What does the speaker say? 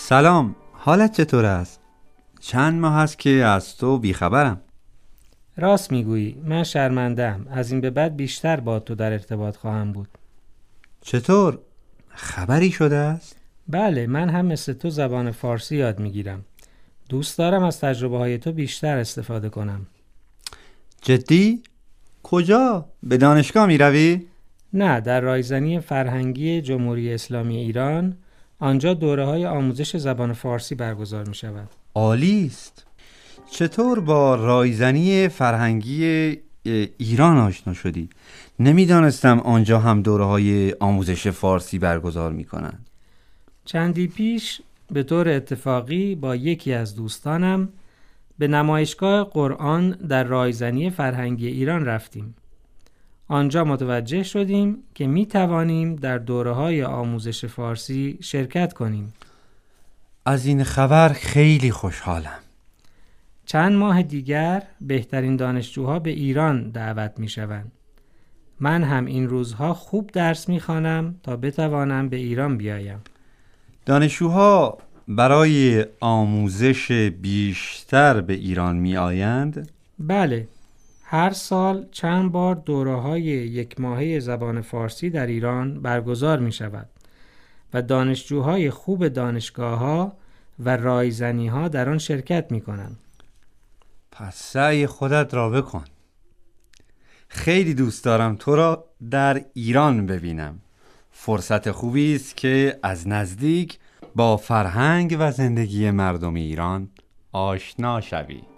سلام حالت چطور است؟ چند ماه هست که از تو بیخبرم راست می‌گویی من شرمندم از این به بعد بیشتر با تو در ارتباط خواهم بود چطور؟ خبری شده است؟ بله من هم مثل تو زبان فارسی یاد می‌گیرم دوست دارم از تجربه های تو بیشتر استفاده کنم جدی؟ کجا؟ به دانشگاه می روی؟ نه در رایزنی فرهنگی جمهوری اسلامی ایران آنجا دوره های آموزش زبان فارسی برگزار می شود عالی است چطور با رایزنی فرهنگی ایران آشنا شدی؟ نمی‌دانستم آنجا هم دوره های آموزش فارسی برگزار می کنند چندی پیش به طور اتفاقی با یکی از دوستانم به نمایشگاه قرآن در رایزنی فرهنگی ایران رفتیم. آنجا متوجه شدیم که می توانیم در دوره های آموزش فارسی شرکت کنیم. از این خبر خیلی خوشحالم چند ماه دیگر بهترین دانشجوها به ایران دعوت می شوند. من هم این روزها خوب درس می خوانم تا بتوانم به ایران بیایم. دانشجوها برای آموزش بیشتر به ایران می آیند؟ بله هر سال چند بار دوره های یک ماهه زبان فارسی در ایران برگزار می شود و دانشجوهای خوب دانشگاه ها و رایزنی ها در آن شرکت می کنند. پس سعی خودت را بکن. خیلی دوست دارم تو را در ایران ببینم. فرصت خوبی است که از نزدیک با فرهنگ و زندگی مردم ایران آشنا شوی.